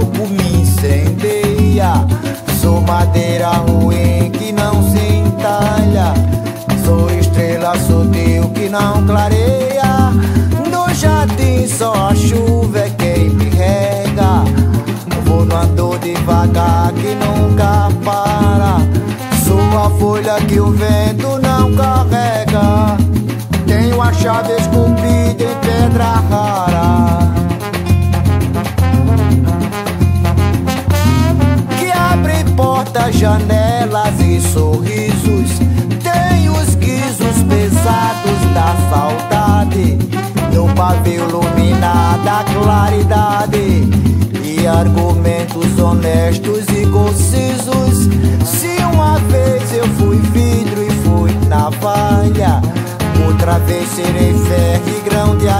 fogo me incendeia. Sou madeira ruim que não se entalha. Sou estrela sutil que não clareia. No jardim só a chuva é quem me rega. Vou no andor devagar que nunca para. Sou a folha que o vento não carrega. Tenho a chave esculpida em pedra rara. Janelas e sorrisos. Tem os guizos pesados da saudade. No pavio iluminado a claridade. E argumentos honestos e concisos. Se uma vez eu fui vidro e fui navalha. Outra vez serei ferro e grão de areia.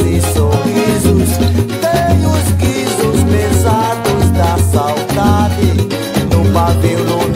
E sorrisos. Tem os guizos pesados da saudade. No claridade.